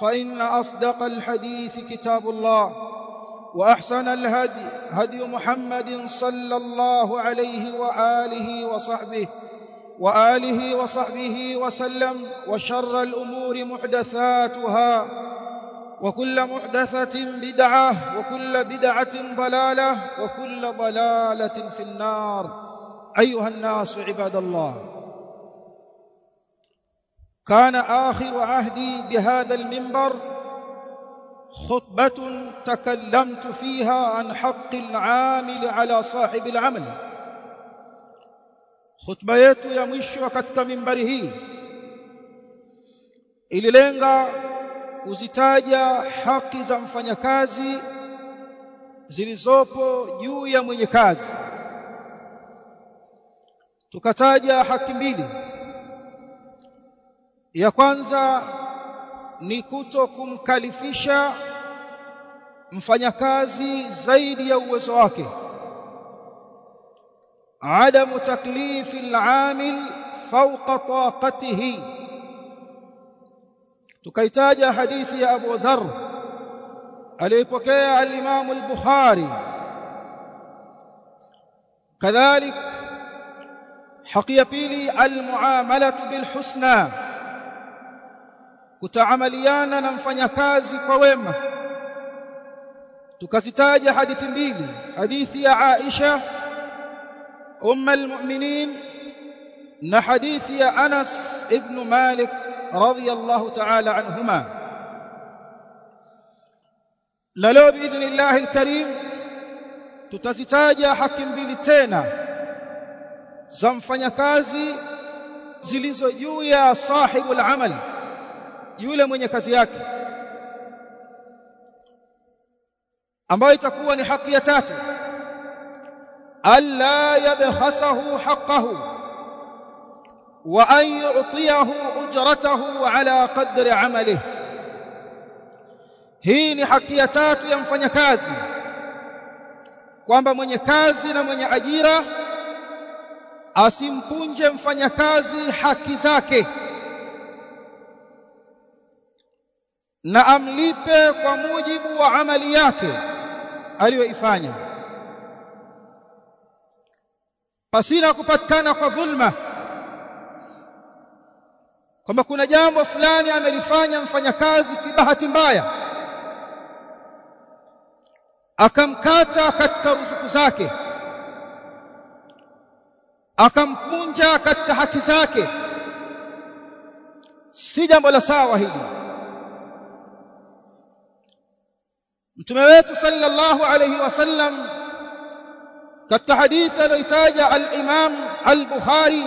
فإن أصدق الحديث كتاب الله وأحسن الهدي هدي محمد صلى الله عليه وآله وصحبه وآله وصحبه وسلم وشر الأمور محدثاتها وكل محدثة بدعة وكل بدعة ضلالة وكل ضلالة في النار. أيها الناس عباد الله كان اخر عهدي بهذا المنبر خطبه تكلمت فيها عن حق العامل على صاحب العمل khutba yetu ya mwisho katika mimbari hii ililenga kuzitaja haki za mfanyakazi zilizopo juu ya mwenye kazi tukataja haki mbili ya kwanza ni kuto kumkalifisha mfanyakazi zaidi ya uwezo wake عدم تكليف العامل فوق طاقته tukaitaja hadithi ya Abu Dharr aliyopokea al-Imam al-Bukhari kadhalik haki ya pili al-muamalatu bil husna kutaamaliana na mfanyakazi kwa wema. Tukazitaja hadithi mbili. Hadithi ya Aisha umma almu'minin na hadithi ya Anas ibn Malik radiyallahu ta'ala anhuma. Na leo biidhnillah alkarim tutazitaja haki mbili tena za mfanyakazi zilizo juu ya sahibu al-amal yule mwenye kazi yake ambayo itakuwa ni haki ya tatu. Alla yabhasahu haqqahu wa an yu'tiyahu ujratahu ala qadri amalihi. Hii ni haki ya tatu ya mfanyakazi kwamba mwenye kazi na mwenye ajira asimpunje mfanyakazi haki zake. Na amlipe kwa mujibu wa amali yake aliyoifanya. Pasina kupatikana kwa dhulma kwamba kuna jambo fulani amelifanya mfanyakazi kibahati mbaya akamkata katika ruzuku zake akampunja katika haki zake. Si jambo la sawa hili mtume wetu sallallahu alayhi wasallam katika hadithi aliyotaja al-Imam al-Bukhari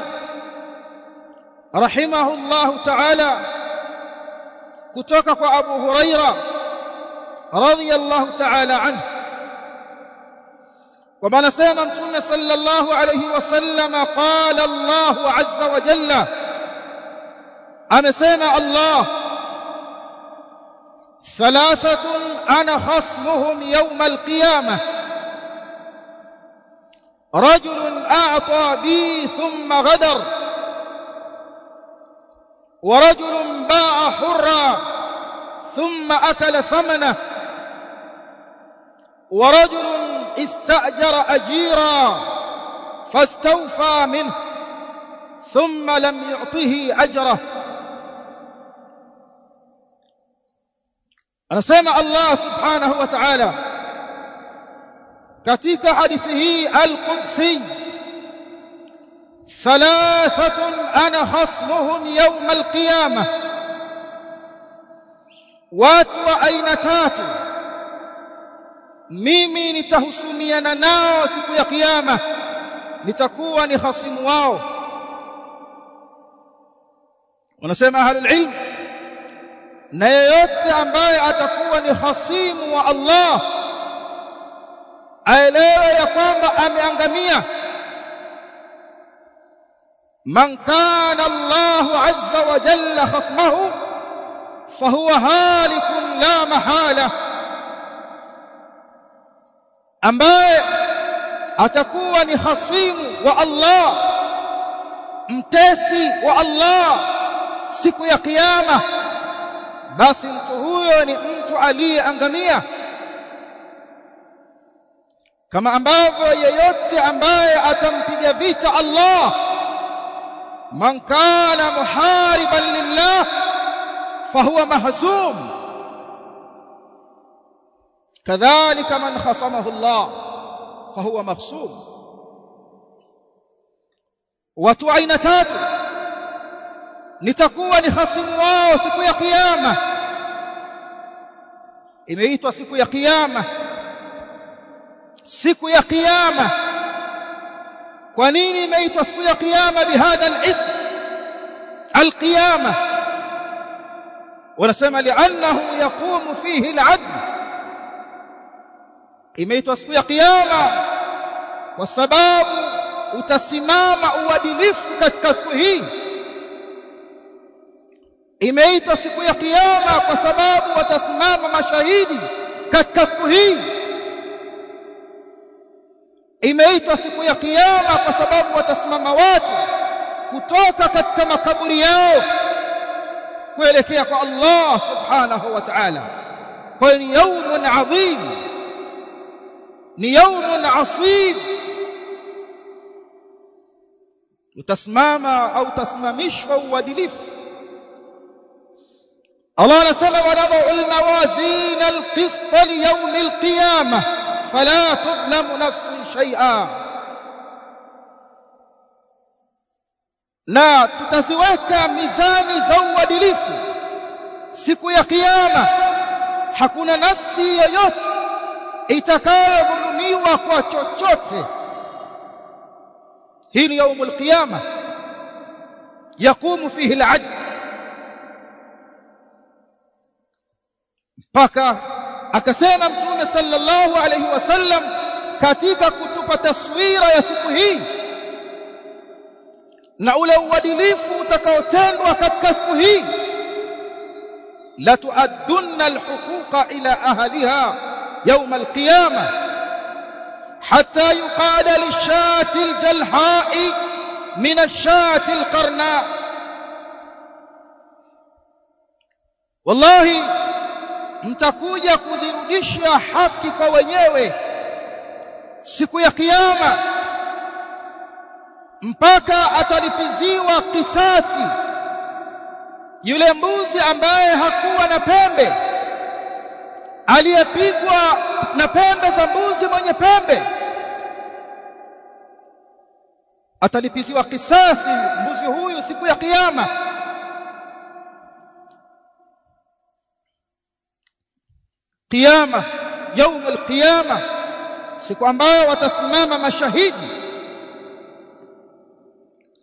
rahimahullahu ta'ala kutoka kwa Abu Huraira radhiyallahu ta'ala anhu kwamba anasema mtume sallallahu alayhi wasallam qala Allah azza wa jalla amesema Allah ثلاثة أنا خصمهم يوم القيامة. رجل أعطى بي ثم غدر. ورجل باع حرا ثم أكل ثمنه. ورجل استأجر أجيرا فاستوفى منه ثم لم يعطه أجره. Anasema Allah subhanahu wa ta'ala katika hadithi hii al-Qudsi thalathatun ana khasmuhum yawm al-qiyamah watu wa aina tatu mimi nitahusumiana nao siku ya kiyama nitakuwa ni hasimu wao. Wanasema ahlul ilm na yeyote ambaye atakuwa ni hasimu wa Allah aelewe ya kwamba ameangamia. Man kana Allah azza wa jalla khasmahu fahuwa halikun la mahala. Ambaye atakuwa ni hasimu wa Allah mtesi wa Allah siku ya kiyama basi mtu huyo ni mtu aliyeangamia kama ambavyo yeyote ambaye atampiga vita Allah man kana muhariban lillah fahuwa mahzum kadhalika man khasamahu Allah fahuwa mahsum watu aina tatu nitakuwa ni hasimu wao siku ya kiyama imeitwa siku ya kiyama siku ya kiyama kwa nini imeitwa siku ya kiyama bihadha al-ism al-qiyama wanasema li'annahu yaqumu fihi al-'adl imeitwa siku ya kiyama kwa sababu utasimama uadilifu katika siku hii imeitwa siku ya kiyama kwa sababu watasimama mashahidi katika siku hii. Imeitwa siku ya kiyama kwa sababu watasimama watu kutoka katika makaburi yao kuelekea kwa Allah subhanahu wa ta'ala. Kwa ni yaumun adhim ni yaumun asib utasimama au tasimamishwa uadilifu Allah anasema wanadhul mawazin alqist liyawm alqiyamah fala tudlamu nafsun shay'a. Na tutaziweka mizani za uadilifu. Siku ya kiyama hakuna nafsi yoyote itakayodhulumiwa kwa chochote. Hii ni yaumul qiyama yaqumu fihi al mpaka akasema mtume sallallahu alayhi wasallam katika kutupa taswira ya siku hii na ule uadilifu utakaotendwa katika siku hii la tuaddunna alhuquqa ila ahliha يوم القيامه حتى يقال للشاة الجلحاء من الشاة القرناء والله mtakuja kuzirudisha haki kwa wenyewe siku ya kiyama mpaka atalipiziwa kisasi yule mbuzi ambaye hakuwa na pembe aliyepigwa na pembe za mbuzi mwenye pembe. Atalipiziwa kisasi mbuzi huyu siku ya kiyama kiyama يوم القيامه siku ambayo watasimama mashahidi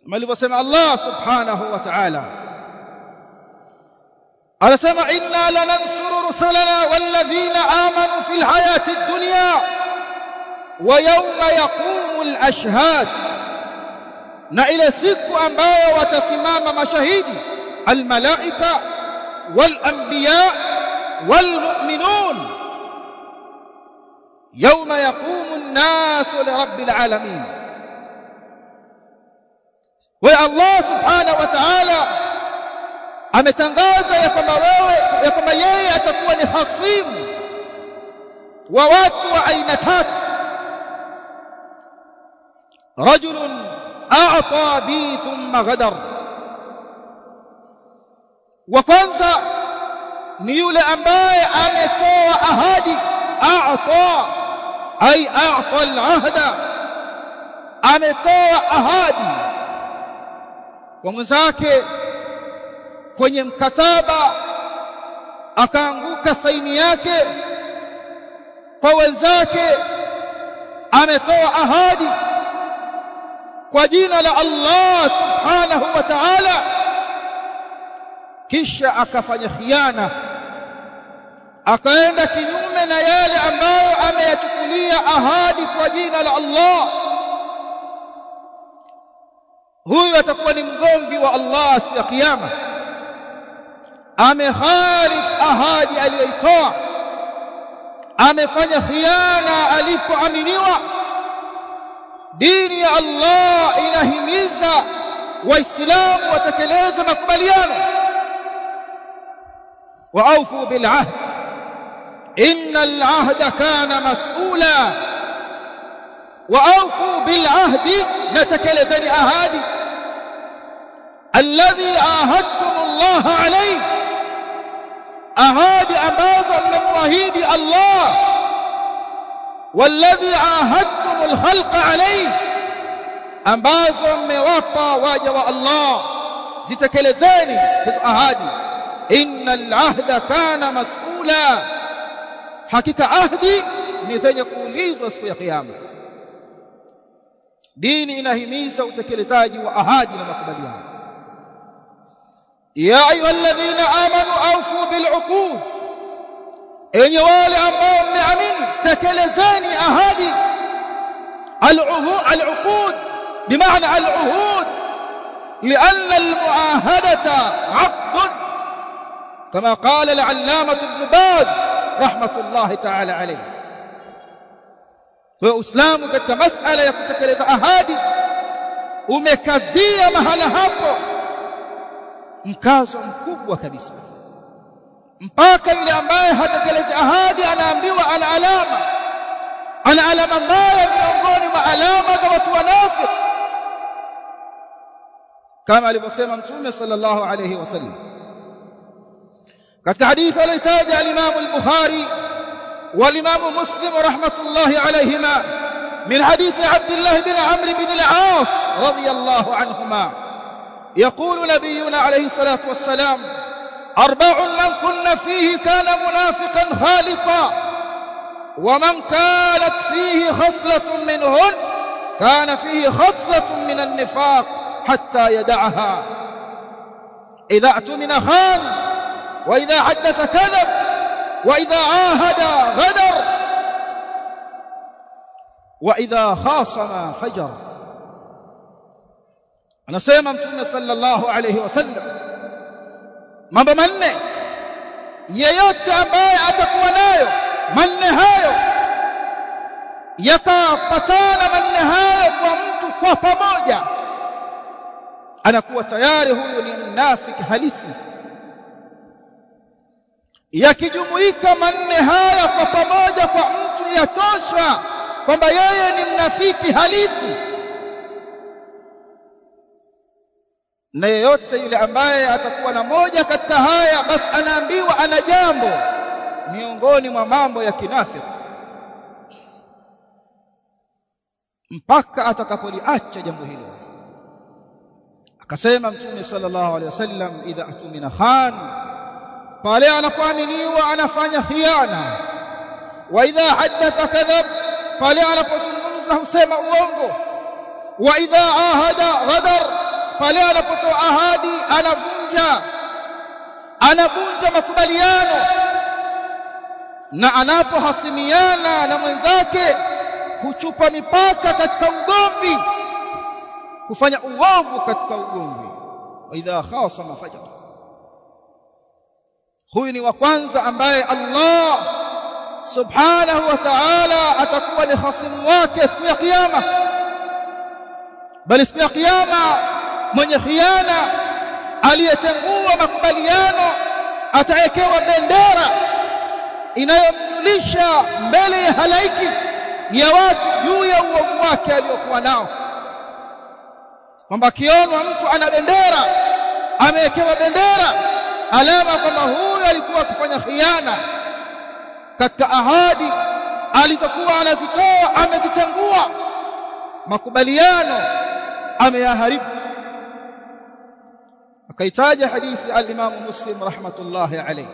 kama alivyosema Allah subhanahu wa ta'ala anasema inna lanansuru rusulana walladhina amanu fil hayati dunya wa yawma yaqumu al-ashhad na ile siku ambayo watasimama mashahidi almalaika walanbiya والمؤمنون. يوم يقوم الناس لرب العالمين. الله سبحانه وتعالى أمتنغازة يقوم يقوم يأي أتكون حصيم ووات وعينتات رجل أعطى بي ثم غدر. وقنصى ni yule ambaye ametoa ahadi a'ta ay a'ta al-ahda. Ametoa ahadi kwa mwenzake kwenye mkataba akaanguka saini yake kwa wenzake. Ametoa ahadi kwa jina la Allah subhanahu wa ta'ala kisha akafanya khiana akaenda kinyume na yale ambayo ameyachukulia ahadi kwa jina la Allah. Huyu atakuwa ni mgomvi wa Allah siku ya kiyama. Ameharif ahadi aliyoitoa. Amefanya khiana alipoaminiwa. Dini ya Allah inahimiza waislamu watekeleze makubaliano. Waaufu bilad إن العهد كان مسؤولا. وأوفوا بالعهد. نتكلف أهادي. الذي آهدتم الله عليه. أهادي أباز المواهيد الله. والذي آهدتم الخلق عليه. أباز موطى واجب الله. زتكلزاني بس أهادي. إن العهد كان مسؤولا. Hakika ahdi ni zenye kuulizwa siku ya kiyama dini inahimiza utekelezaji wa ahadi na makubaliano ya ayyuhalladhina amanu awfu bil uqud enye wale ambao mmeamini tekelezeni ahadi al uqud بمعنى العهود لأن المعاهدة عقد كما قال العلامة ابن باز rahmatullahi ta'ala alayhi. Kwa Uislamu katika masala ya kutekeleza ahadi umekazia mahala hapo. Mkazo mkubwa kabisa. Mpaka yule ambaye hatekelezi ahadi anaambiwa ana alama. Ana alama mbaya miongoni mwa alama za watu wanafiki. Kama alivyosema mtume sallallahu alayhi wasallam. Katika hadithi aliyotaja al-Imam al-Bukhari wal-Imam Muslim rahmatullahi alayhima min hadithi Abdullah bin Amr bin al-As radiyallahu anhuma يقول نبينا عليه الصلاة والسلام أربع من كن فيه كان منافقا خالصا ومن كانت فيه خصلة منهن كان فيه خصلة من النفاق حتى يدعها إذا اعتمن خان وإذا حدث كذب وإذا عاهد غدر وإذا خاصم فجر anasema mtume sallallahu alayhi wasallam mambo manne yeyote ambaye atakuwa nayo manne hayo yakapatana manne hayo kwa mtu kwa pamoja anakuwa tayari huyu ni mnafiki halisi yakijumuika manne haya kwa pamoja kwa mtu yatosha kwamba yeye ni mnafiki halisi. Na yeyote yule ambaye atakuwa na moja katika haya basi anaambiwa ana jambo miongoni mwa mambo ya kinafiki. Mpaka atakapoliacha jambo hilo. Akasema mtume sallallahu alaihi wasallam idha atumina khan pale anapoaminiwa anafanya khiana. Wa idha hadatha kadhab pale anapozungumza husema uongo. Wa idha ahada ghadar pale anapotoa ahadi anavunja. Anavunja makubaliano. Na anapohasimiana na mwenzake huchupa mipaka katika ugomvi. Kufanya uovu katika ugomvi. Wa idha khasama fajara huyu ni wa kwanza ambaye Allah subhanahu wa ta'ala atakuwa ni hasimu wake siku ya kiyama. Bali siku ya kiyama mwenye khiana aliyetengua makubaliano atawekewa bendera inayomjulisha mbele ya halaiki ya watu juu ya uovu wake aliokuwa nao. Kwamba akionwa mtu ana bendera amewekewa bendera alama kwamba huyu alikuwa akifanya khiana katika ahadi alizokuwa anazitoa amezitengua makubaliano ameyaharibu akaitaja hadithi al-Imam Muslim rahmatullahi alayhi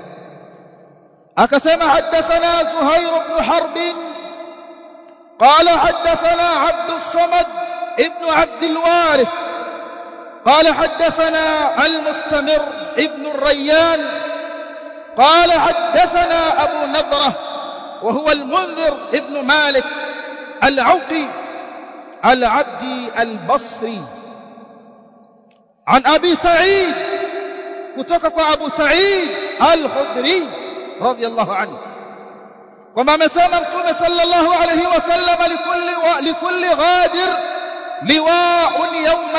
akasema hadathana Zuhair ibn Harb قال حدثنا عبد الصمد ابن عبد الوارث قال حدثنا المستمر ابن الريان قال حدثنا أبو نضرة وهو المنذر ابن مالك العوقي العبدي البصري. عن أبي سعيد كتوكك أبو سعيد الخدري رضي الله عنه. وما مسامى متومة صلى الله عليه وسلم لكل, و... لكل غادر لواء يوم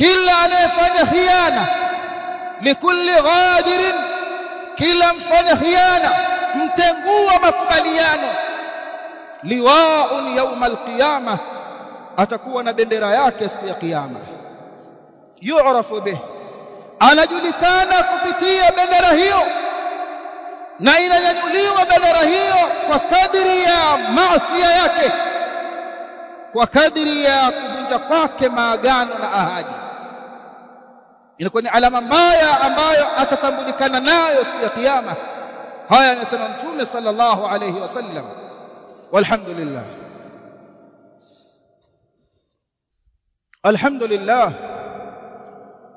kila anayefanya khiana likulli ghadirin kila mfanya khiana mtengua makubaliano liwaun yawm alqiyama atakuwa na bendera yake siku ya kiyama. Yu'rafu bih anajulikana kupitia bendera hiyo na inanyanyuliwa bendera hiyo kwa kadri ya maasi yake kwa kadri ya kuvunja kwake maagano na ahadi. Inakuwa ni alama mbaya ambayo atatambulikana nayo siku ya kiyama haya anasema mtume sallallahu alayhi wasallam walhamdulillah alhamdulillah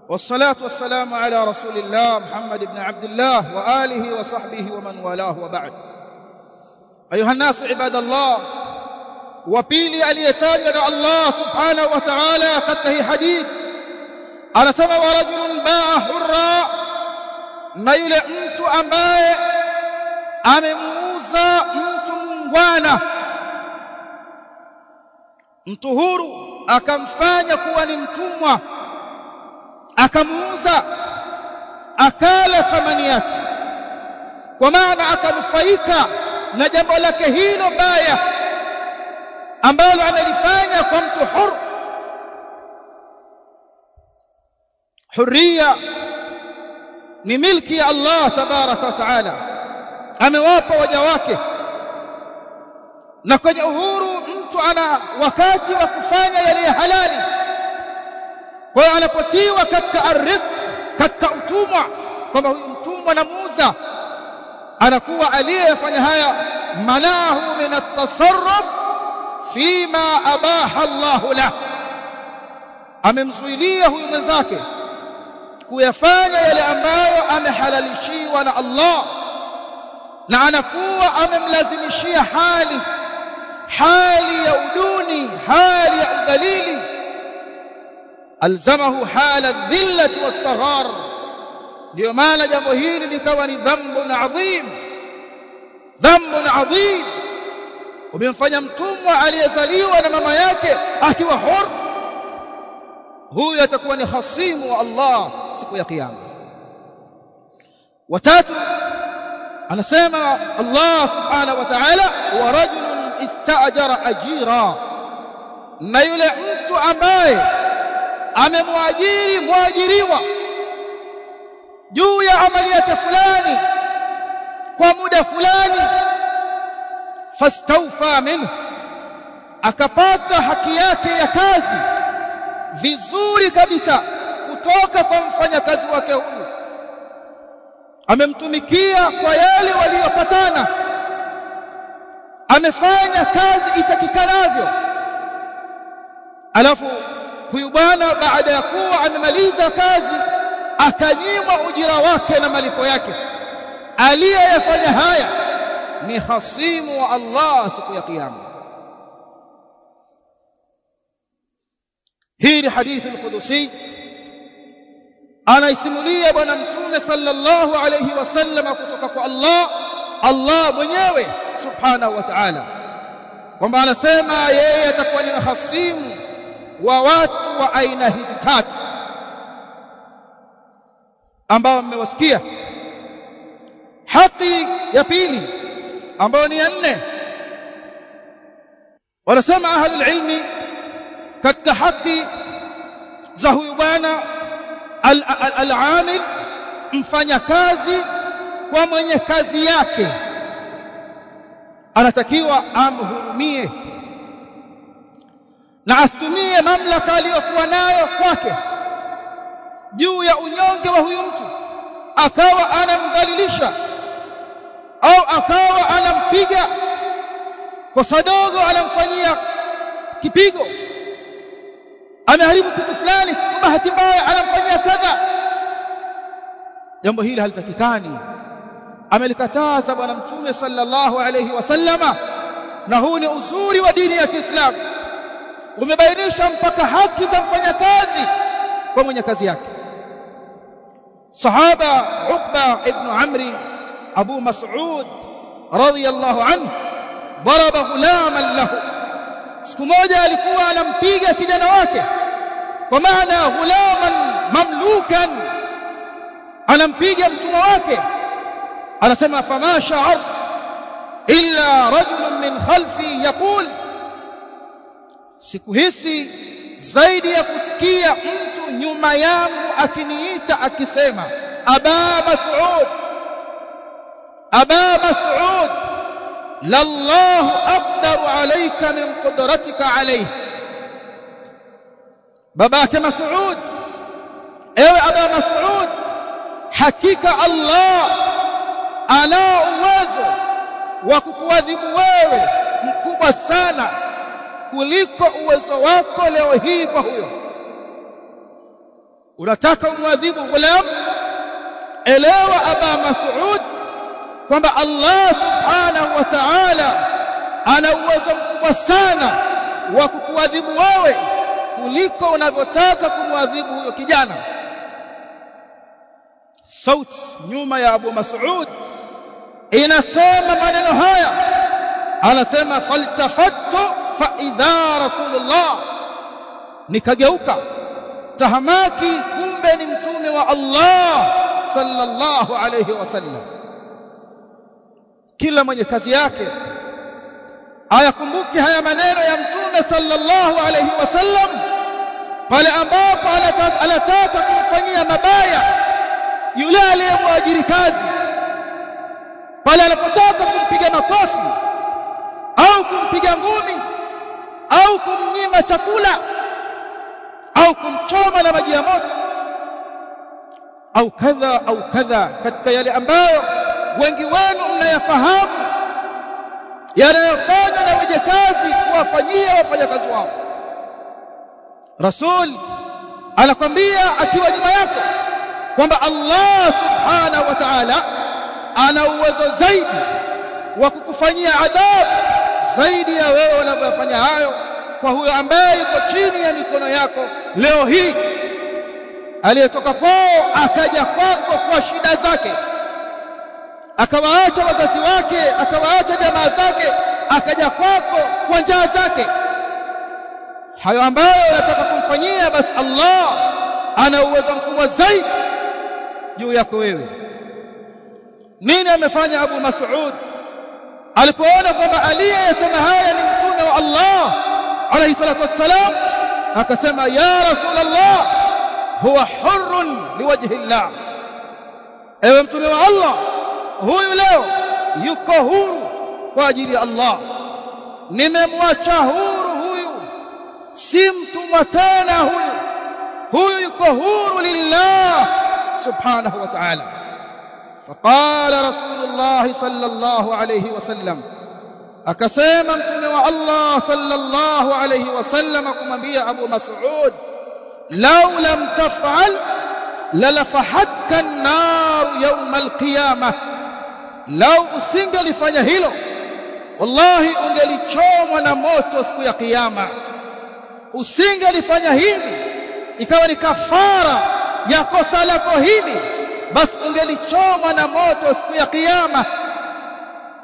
والصلاه والسلام على رسول الله محمد بن عبد الله واله وصحبه ومن والاه وبعد ايها الناس عباد الله وبيلي Allah subhanahu wa ta'ala katika hii hadith anasema wa rajulun baa hurra. Na yule mtu ambaye amemuuza mtu mungwana mtu huru akamfanya kuwa ni mtumwa akamuuza akala thamani yake. Kwa maana akanufaika na jambo lake hilo baya ambalo amelifanya kwa mtu huru huria ni milki ya Allah tabaraka wa taala. Amewapa waja wake. Na kwenye uhuru mtu ana wakati wa kufanya yale halali. Kwa hiyo anapotiwa katika arrik katika utumwa kwamba huyu mtumwa namuuza anakuwa aliyefanya haya manahu min at-tasarruf fima abaha Allah lah. Amemzuilia huyu mwenzake kuyafanya yale ambayo amehalalishiwa na Allah. Na anakuwa amemlazimishia hali hali ya uduni hali ya udhalili. Alzamahu hala dhillati wassaghar ndio maana jambo hili likawa ni dhambun adhim. Dhambun adhim. Umemfanya mtumwa aliyezaliwa na mama yake akiwa huru huyu atakuwa ni hasimu wa Allah siku ya kiyama. Watatu anasema Allah subhanahu wa ta'ala wa rajulun istajara ajira. Na yule mtu ambaye amemwajiri mwajiriwa juu ya amaliyata fulani kwa muda fulani fastawfa minhu akapata haki yake ya kazi vizuri kabisa kutoka kwa mfanyakazi wake huyu. Amemtumikia kwa yale waliyopatana. Amefanya kazi itakikanavyo alafu huyu bwana baada ya kuwa amemaliza kazi akanyimwa ujira wake na malipo yake. Aliyeyafanya haya ni hasimu wa Allah siku ya kiyama. Hii ni hadithi al-qudusi anaisimulia bwana mtume sallallahu alayhi wasallam kutoka kwa Allah Allah mwenyewe subhanahu wa ta'ala. Kwamba anasema yeye atakuwa ni hasimu wa watu wa aina hizi tatu. Ambao mmewasikia. Haki ya pili ambayo ni ya nne. Wanasema ahlul ilmi katika haki za huyu bwana al-amil mfanya kazi kwa mwenye kazi yake. Anatakiwa amhurumie na asitumie mamlaka aliyokuwa nayo kwake juu ya unyonge wa huyu mtu akawa anamdhalilisha au akawa anampiga. Kosa dogo anamfanyia kipigo ameharibu kitu fulani kwa bahati mbaya anamfanyia kadha. Jambo hili halitakikani. Amelikataza bwana mtume sallallahu alayhi wasallama na huu ni uzuri wa dini ya Kiislamu. Umebainisha mpaka haki za mfanyakazi kwa mwenye kazi yake. Sahaba Uqba ibn Amri Abu Mas'ud radiyallahu anhu daraba ghulaman lahu. Siku moja alikuwa anampiga kijana wake maana ghulaman mamlukan anampiga mtumwa wake anasema fama sha'art illa rajulun min khalfi yaqul sikuhisi zaidi ya kusikia mtu nyuma yangu akiniita akisema aba mas'ud aba mas'ud lallahu aqdaru alayka min qudratika alayhi babake mas'ud. Ewe aba mas'ud hakika allah ana uwezo wa kukuadhibu wewe mkubwa sana kuliko uwezo wako leo hii kwa huyo. Unataka umwadhibu ghulam elewa aba mas'ud kwamba Allah subhanahu wa ta'ala ana uwezo mkubwa sana wa kukuadhibu wewe kuliko unavyotaka kumwadhibu huyo kijana. Sauti nyuma ya Abu Mas'ud inasema maneno haya. Anasema faltafattu fa idha rasulullah. Nikageuka. Tahamaki kumbe ni mtume wa Allah sallallahu alayhi wasallam kila mwenye kazi yake ayakumbuke haya maneno ya mtume sallallahu alayhi wasallam pale ambapo anataka, kumfanyia mabaya yule aliyemwajiri kazi. Pale anapotaka kumpiga makofi au kumpiga ngumi au kumnyima chakula au kumchoma na maji ya moto au kadha au kadha katika yale ambayo wengi wenu mnayafahamu yanayofanywa na wenye kazi kuwafanyia wafanyakazi wao. Rasul anakwambia akiwa nyuma yako kwamba Allah subhanahu wa ta'ala ana uwezo zaidi wa kukufanyia adhabu zaidi ya wewe unavyofanya hayo kwa huyo ambaye yuko chini ya mikono yako leo hii. Aliyetoka kwao akaja kwako kwa shida zake akawaacha wazazi wake akawaacha jamaa zake akaja kwako kwa njaa zake. Hayo ambayo unataka kumfanyia basi Allah ana uwezo mkubwa zaidi juu yako wewe. Nini amefanya Abu Mas'ud? Alipoona kwamba aliyesema haya ni mtume wa Allah alayhi salatu wassalam akasema ya rasulullah huwa hurrun liwajhi Allah. Ewe mtume wa Allah huyu leo yuko huru kwa ajili ya Allah. Nimemwacha huru huyu. Si mtumwa tena huyu. Huyu yuko huru lillah subhanahu فقال رسول الله صلى الله عليه وسلم اكسم متني و الله صلى الله عليه وسلم كما كممبيه ابو مسعود لو لم تفعل للفحتك النار يوم القيامه law usingelifanya hilo wallahi ungelichomwa na moto siku ya kiyama. Usingelifanya hivi ikawa ni kafara ya kosa lako hili basi ungelichomwa na moto siku ya kiyama.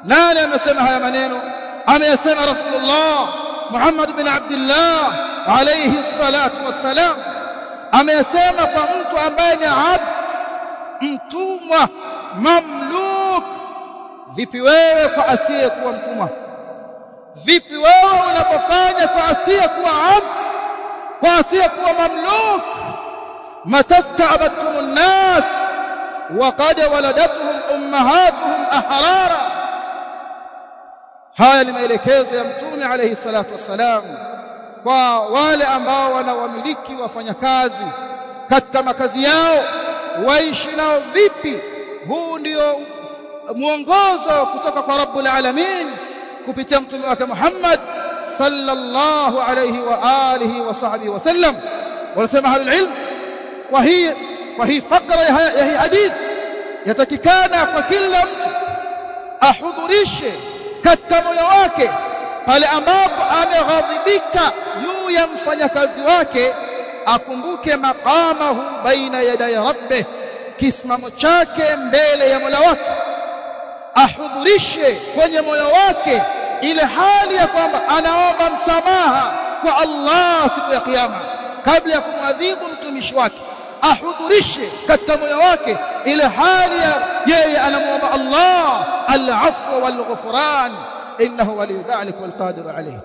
Nani amesema haya maneno? Ameyasema rasulullah muhammad bin abdullah alayhi salatu wassalam. Ameyasema kwa mtu ambaye ni abd mtumwa mamluk vipi wewe kwa asiye kuwa mtumwa? Vipi wewe unapofanya kwa asiye kuwa abd kwa asiye kuwa mamluk? Matasta'badtum an-nas wa qad waladatuhum ummahatuhum ahrara. Haya ni maelekezo ya mtume alayhi salatu wassalam kwa wale ambao wanawamiliki wafanyakazi katika makazi yao. Waishi nao vipi? Huu ndio mwongozo kutoka kwa rabbul alamin kupitia mtume wake Muhammad sallallahu alayhi wa alihi wa sahbihi wasallam wanasema ahlul ilm kwa hii kwa hii fakra ya hii hadith yatakikana kwa kila mtu ahudhurishe katika moyo wake pale ambapo ameghadhibika juu ya mfanyakazi wake akumbuke maqamahu baina yaday rabbih kisimamo chake mbele ya Mola wake ahudhurishe kwenye moyo wake ile hali ya kwamba anaomba msamaha kwa Allah siku ya kiyama. Kabla ya kumwadhibu mtumishi wake ahudhurishe katika moyo wake ile hali ya yeye anamwomba Allah al-afwa wal-ghufran innahu waliyudhalik wal-qadiru alayhi